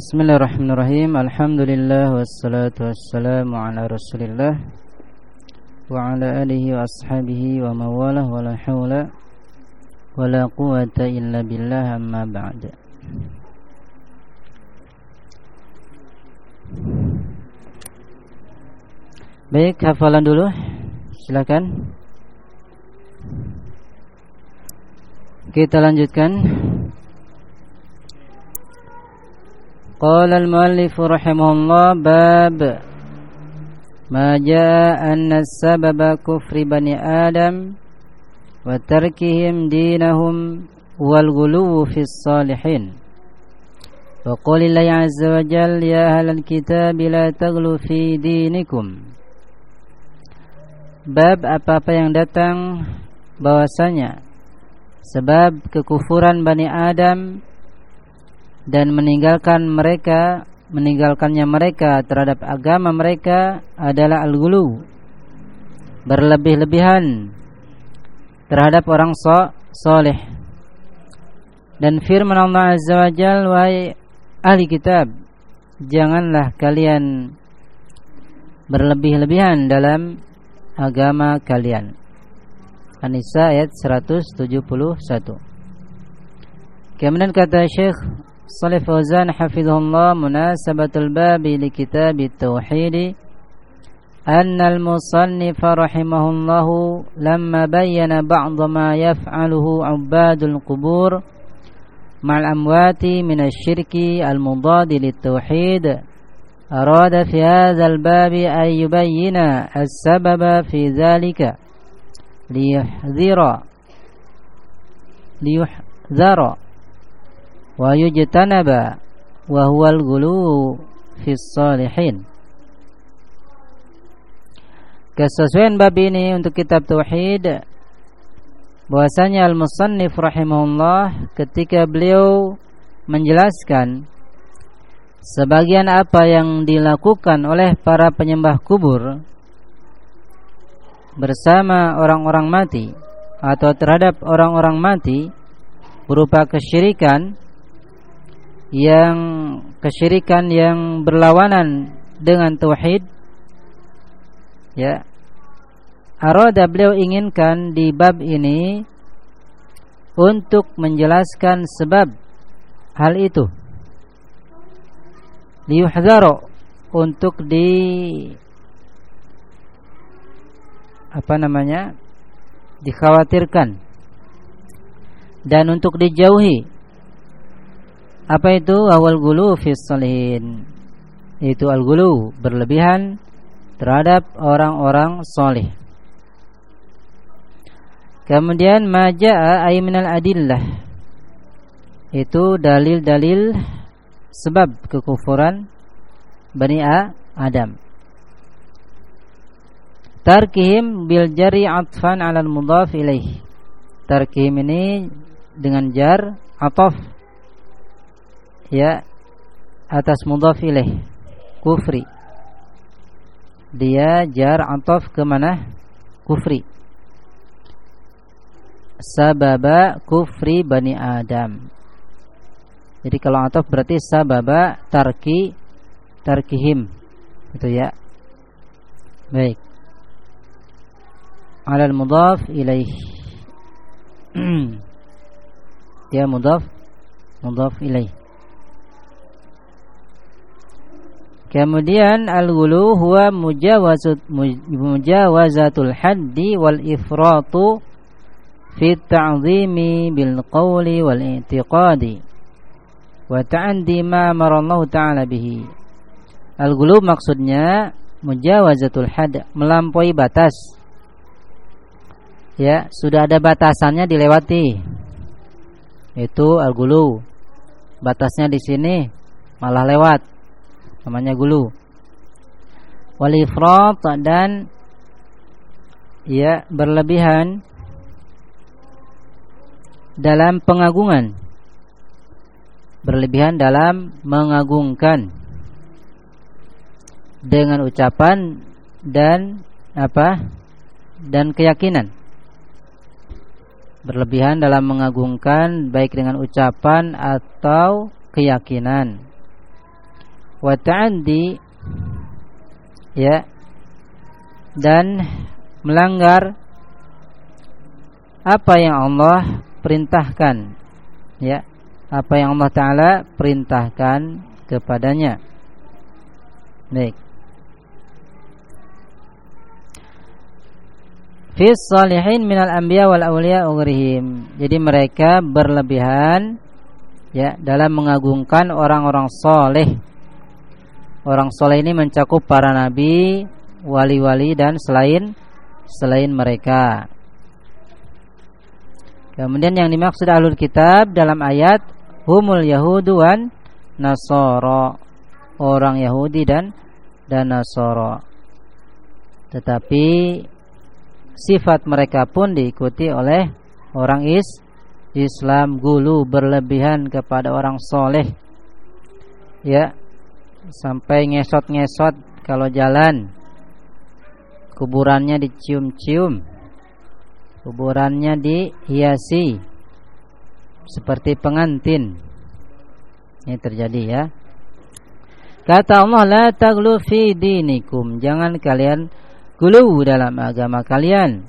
Bismillahirrahmanirrahim. Alhamdulillah Wassalatu wassalamu ala rasulillah Wa ala alihi wa ashabihi wa mawalah Wa la hawla Wa la quwata illa billah amma ba'da Baik, hafalan dulu. Silakan. Kita lanjutkan قال المؤلف رحمه الله باب ما جاء أن السبب كفر بني آدم وتركهم دينهم والغلو في الصالحين وقول الله عز وجل يا أهل الكتاب لا تغلو في دينكم Bab apa-apa yang datang bahwasanya sebab kekufuran Bani Adam dan meninggalkan mereka meninggalkannya mereka terhadap agama mereka adalah al-ghulu berlebih-lebihan terhadap orang so soleh. Dan firman Allah Azza wa Jalla wahai ahli kitab janganlah kalian berlebih-lebihan dalam agama kalian. An-Nisa ayat 171 Kemudian kata Syekh Salih Fauzan hafizahullah munasabatul babi li kitab التوحيد. أن المصنف رحمه الله لما بين بعض ما يفعله عباد القبور مع الأموات من الشرك المضاد للتوحيد أراد في هذا الباب أن يبين السبب في ذلك. ليحذر ليحذر wa yujtanaba wa huwal ghulu fi salihin. Kesesuaian bab ini untuk kitab tauhid bahwasanya al-musannif rahimahullah ketika beliau menjelaskan sebagian apa yang dilakukan oleh para penyembah kubur bersama orang-orang mati atau terhadap orang-orang mati berupa kesyirikan yang kesyirikan yang berlawanan dengan tauhid ya. Arada beliau inginkan di bab ini untuk menjelaskan sebab hal itu. Liyuhdzaro untuk di apa namanya dikhawatirkan dan untuk dijauhi apa itu awal gulu fis salihin? Itu al gulu berlebihan terhadap orang-orang soleh. Kemudian maja'a ay minal adillah. Itu dalil-dalil sebab kekufuran Bani A, Adam. Tarkihim bil jari atfan 'ala al-mudhaf ilaih. Tarkihim ini dengan jar ataf ya atas mudhaf ilaih kufri. Dia jar antof ke mana? Kufri. Sababa kufri bani adam. Jadi kalau antof berarti sababa tarki tarkihim. Itu ya. Baik. Alal mudhaf ilaih. Ya mudhaf mudhaf ilaih Kemudian al-ghulu huwa mujawazat mujawazatul haddi wal ifratu fi ta'zimi bil qawli wal i'tiqadi wa ta'andi ma marallahu ta'ala bihi. Al-ghulu maksudnya mujawazatul hadd, melampaui batas. Ya, sudah ada batasannya dilewati. Itu al-ghulu. Batasnya di sini malah lewat namanya gulu. Wal ifrat dan ya berlebihan dalam pengagungan. Berlebihan dalam mengagungkan. Dengan ucapan dan apa? Dan keyakinan. Berlebihan dalam mengagungkan baik dengan ucapan atau keyakinan wa ta'addi ya dan melanggar apa yang Allah perintahkan ya apa yang Allah taala perintahkan kepadanya baik Fis salihin minal anbiya wal awliya ugrihim. Jadi mereka berlebihan ya dalam mengagungkan orang-orang soleh. Orang soleh ini mencakup para nabi, wali-wali dan selain selain mereka. Kemudian yang dimaksud alur kitab dalam ayat humul yahudu wan nasoro orang Yahudi dan dan Nasoro. Tetapi sifat mereka pun diikuti oleh orang is Islam gulu berlebihan kepada orang soleh ya sampai ngesot-ngesot kalau jalan kuburannya dicium-cium kuburannya dihiasi seperti pengantin. Ini terjadi ya. Kata Allah la taglu fi dinikum. Jangan kalian gulu dalam agama kalian.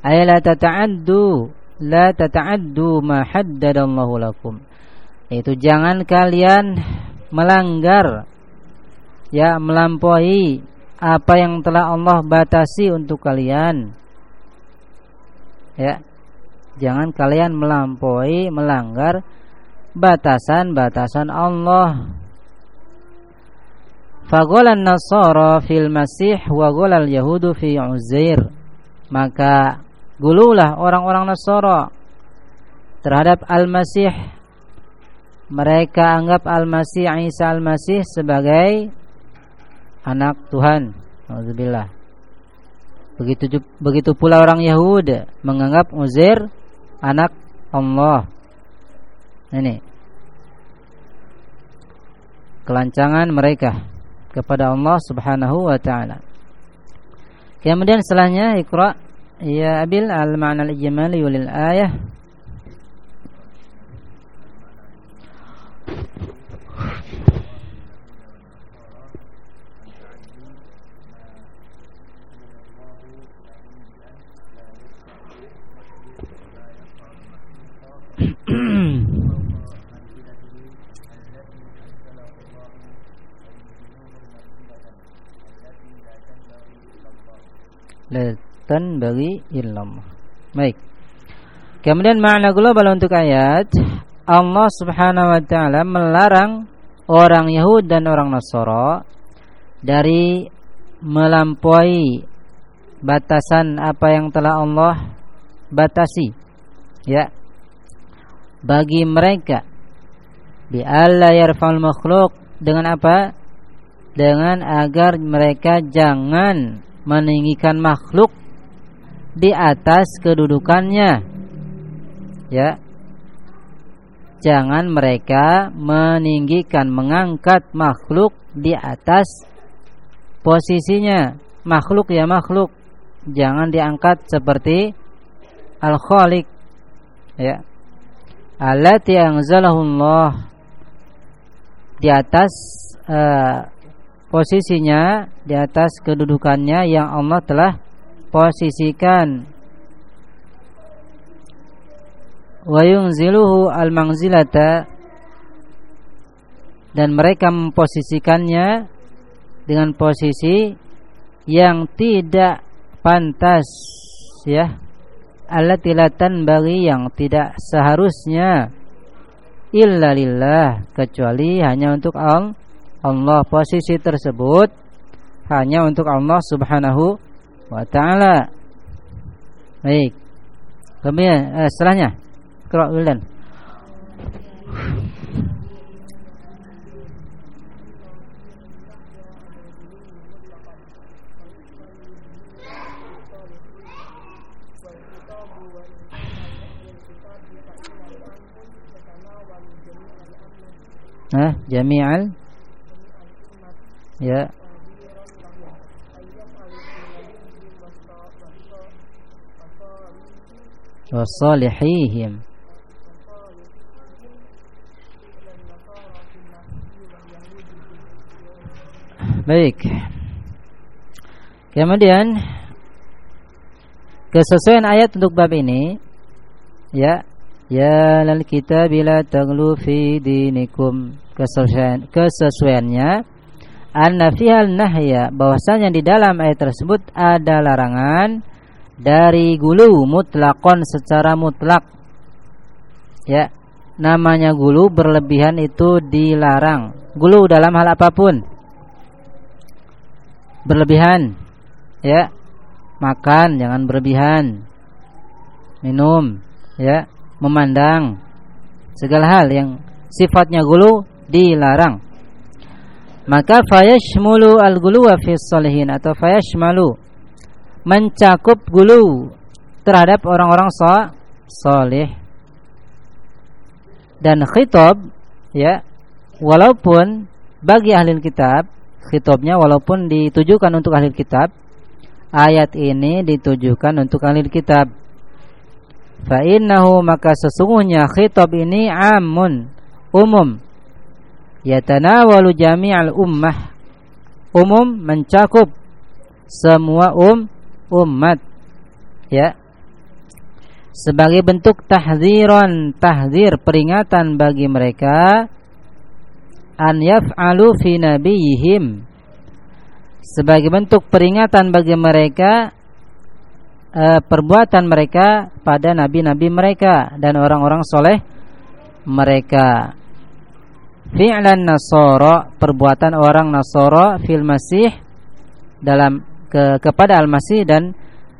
Ay la tata'addu la tata'addu ma haddadallahu lakum. Itu jangan kalian melanggar ya melampaui apa yang telah Allah batasi untuk kalian ya jangan kalian melampaui melanggar batasan-batasan Allah Fagolan Nasara fil Masih wa golal Yahudu fi Uzair. Maka gululah orang-orang Nasara terhadap Al-Masih. Mereka anggap Al-Masih Isa Al-Masih sebagai anak Tuhan. Alhamdulillah. Begitu begitu pula orang Yahudi menganggap Uzair anak Allah. Ini kelancangan mereka kepada Allah Subhanahu wa taala. Kemudian setelahnya Iqra ya Abil al-ma'na al-ijmali lil ayah Latan bagi ilmu. Baik. Kemudian makna global untuk ayat Allah Subhanahu wa taala melarang orang Yahud dan orang Nasara dari melampaui batasan apa yang telah Allah batasi. Ya, bagi mereka bi alla yarfa'ul makhluk dengan apa? Dengan agar mereka jangan meninggikan makhluk di atas kedudukannya. Ya. Jangan mereka meninggikan mengangkat makhluk di atas posisinya. Makhluk ya makhluk. Jangan diangkat seperti al-khaliq. Ya allati anzalahullah di atas uh, posisinya di atas kedudukannya yang Allah telah posisikan. Wa yunziluhu al-manzilata dan mereka memposisikannya dengan posisi yang tidak pantas ya. Alatilatan bagi yang tidak seharusnya. Illa lillah kecuali hanya untuk Allah posisi tersebut hanya untuk Allah Subhanahu wa taala. Baik. Kemudian eh, setelahnya Qira Hah? Jami'al Ya. Wasalihihim Baik. Kemudian kesesuaian ayat untuk bab ini ya ya lal kita bila taglu fi dinikum. Kesesuaian kesesuaiannya anna fihal nahya bahwasanya di dalam ayat tersebut ada larangan dari gulu mutlakon secara mutlak. Ya namanya gulu berlebihan itu dilarang. Gulu dalam hal apa pun. Berlebihan. Ya makan jangan berlebihan. Minum. Ya memandang. Segala hal yang sifatnya gulu dilarang maka fayashmulu al-gulu fi salihin atau fayashmalu. Mencakup gulu terhadap orang-orang saleh dan khitab ya walaupun bagi ahli kitab khitabnya walaupun ditujukan untuk ahli kitab ayat ini ditujukan untuk ahli kitab. Fa innahu maka sesungguhnya khitab ini amun umum yatanawalu jami'al ummah. Umum mencakup semua um umat. Ya. Sebagai bentuk tahziran tahzir peringatan bagi mereka an yaf'alu fi nabiyihim. Sebagai bentuk peringatan bagi mereka e, perbuatan mereka pada nabi-nabi mereka dan orang-orang soleh mereka fi'lan nasoro perbuatan orang nasoro fil masih dalam ke, kepada al-masih dan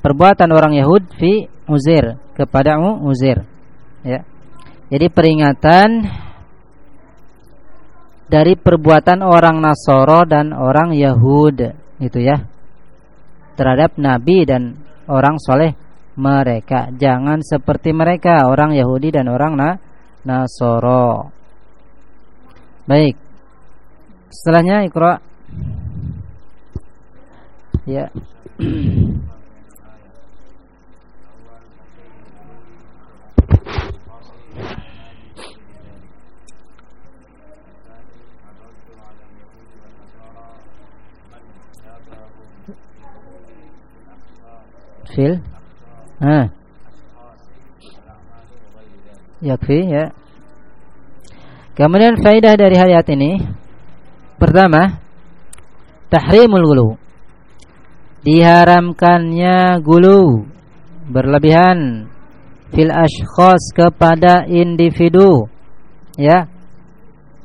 perbuatan orang Yahud fi uzir kepada uzir. Ya. Jadi peringatan dari perbuatan orang Nasoro dan orang Yahud itu ya terhadap nabi dan orang soleh mereka. Jangan seperti mereka orang Yahudi dan orang na Nasoro baik. Setelahnya ikra ya. Fil. Ha yakfi ya kemudian faidah dari ayat ini pertama tahrimul gulu diharamkannya gulu berlebihan fil ashkhos kepada individu ya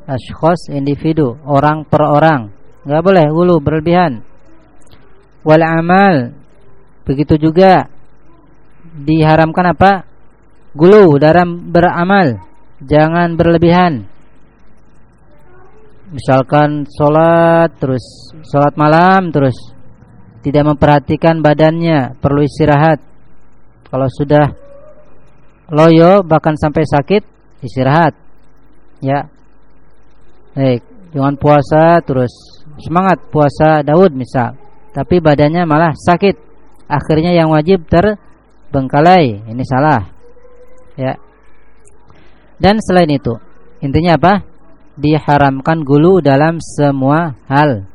ashkhos individu orang per orang nggak boleh gulu berlebihan wal amal Begitu juga diharamkan apa? Gulu dalam beramal. Jangan berlebihan. Misalkan sholat terus sholat malam terus tidak memperhatikan badannya, perlu istirahat. Kalau sudah loyo bahkan sampai sakit, istirahat. Ya. Baik, jangan puasa terus semangat puasa Daud misal, tapi badannya malah sakit akhirnya yang wajib terbengkalai. Ini salah. Ya. Dan selain itu, intinya apa? Diharamkan gulu dalam semua hal.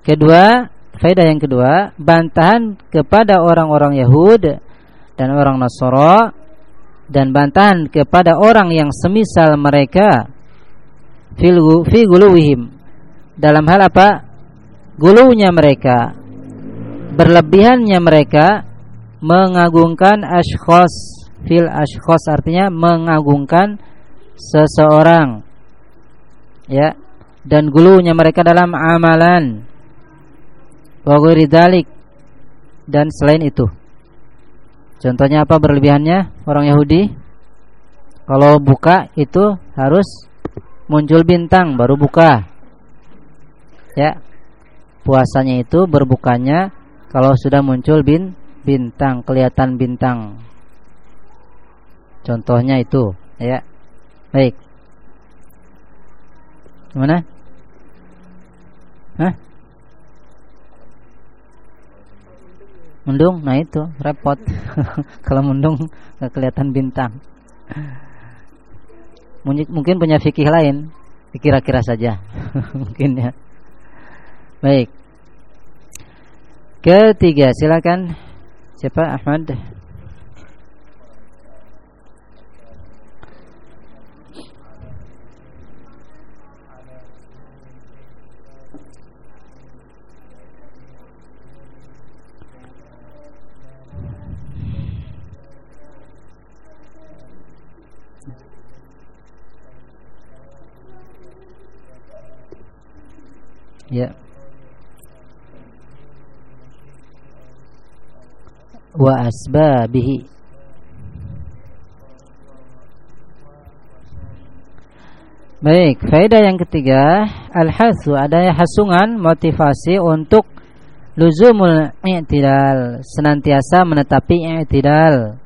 Kedua, faedah yang kedua, bantahan kepada orang-orang Yahud dan orang Nasara dan bantahan kepada orang yang semisal mereka fi guluwihim dalam hal apa? Gulunya mereka berlebihannya mereka mengagungkan ashkhos fil ashkhos artinya mengagungkan seseorang. Ya. Dan gulunya mereka dalam amalan. Wa dalik dan selain itu. Contohnya apa berlebihannya orang Yahudi? Kalau buka itu harus muncul bintang baru buka. Ya. Puasanya itu berbukanya kalau sudah muncul bin bintang, kelihatan bintang. Contohnya itu, ya. Baik. Mana? Hah? Mendung, nah itu repot. Kalau mendung nggak kelihatan bintang. Mungkin punya fikih lain, kira-kira saja, mungkin ya. Baik. Ketiga, silakan. Siapa Ahmad? Ya. Wa asbabihi. Baik, faedah yang ketiga, al-hasu adanya hasungan motivasi untuk luzumul i'tidal, senantiasa menetapi i'tidal.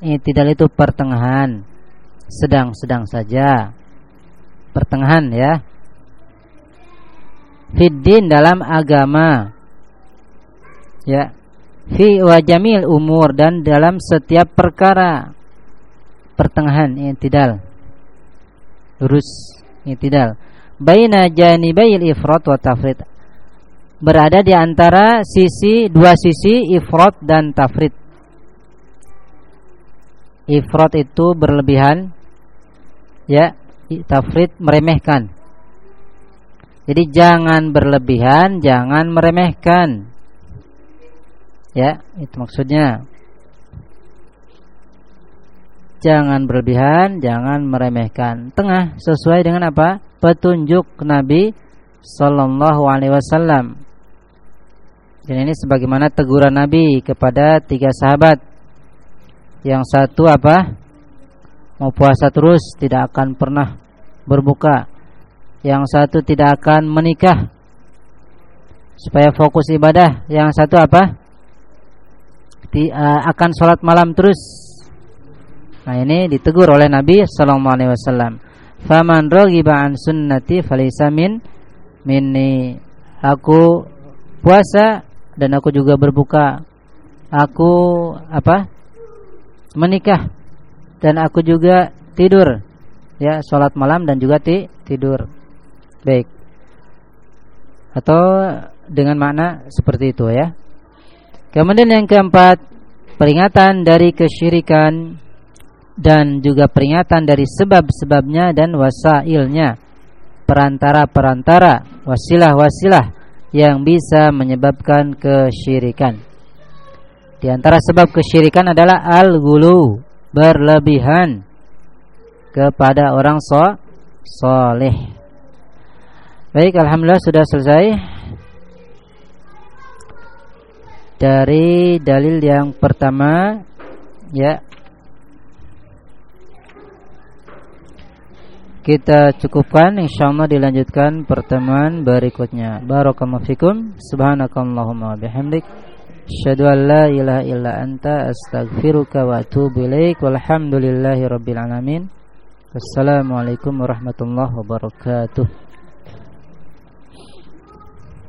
I'tidal itu pertengahan, sedang-sedang saja. Pertengahan ya fiddin dalam agama. Ya. Fi wajamil umur dan dalam setiap perkara. Pertengahan i'tidal. Lurus i'tidal. Baina janibayil ifrat wa tafrid berada di antara sisi dua sisi ifrat dan tafrid ifrat itu berlebihan. Ya tafrid meremehkan jadi jangan berlebihan, jangan meremehkan. Ya, itu maksudnya. Jangan berlebihan, jangan meremehkan. Tengah sesuai dengan apa? Petunjuk Nabi sallallahu alaihi wasallam. Dan ini sebagaimana teguran Nabi kepada tiga sahabat. Yang satu apa? Mau puasa terus, tidak akan pernah berbuka yang satu tidak akan menikah. Supaya fokus ibadah. Yang satu apa? Di, uh, akan sholat malam terus. Nah ini ditegur oleh Nabi Sallallahu Alaihi Wasallam. Faman raghiba an sunnati falaysa min minni. Aku puasa dan aku juga berbuka. Aku apa? Menikah. Dan aku juga tidur. Ya sholat malam dan juga ti tidur Baik. Atau dengan makna seperti itu ya. Kemudian yang keempat, peringatan dari kesyirikan dan juga peringatan dari sebab-sebabnya dan wasailnya. Perantara-perantara, wasilah-wasilah yang bisa menyebabkan kesyirikan. Di antara sebab kesyirikan adalah al-gulu, berlebihan kepada orang so soleh. Baik, alhamdulillah sudah selesai dari dalil yang pertama ya. Kita cukupkan insyaallah dilanjutkan pertemuan berikutnya. Barakallahu fikum. Subhanakallahumma bihamdik asyhadu an la ilaha illa anta astaghfiruka wa atubu ilaik. Walhamdulillahi rabbil alamin. Wassalamualaikum warahmatullahi wabarakatuh.